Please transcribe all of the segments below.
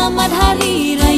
selamat hari raya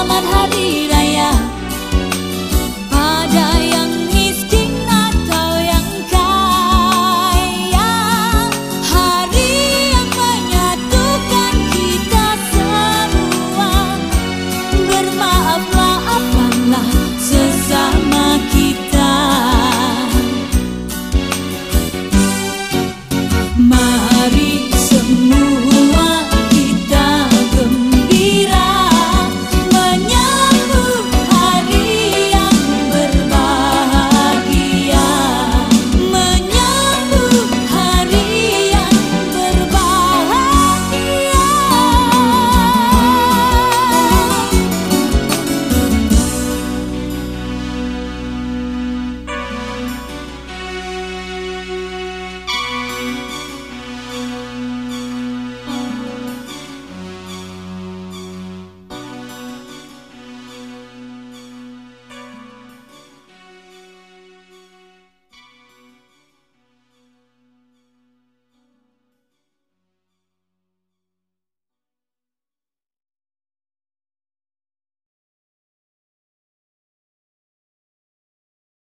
selamat hari raya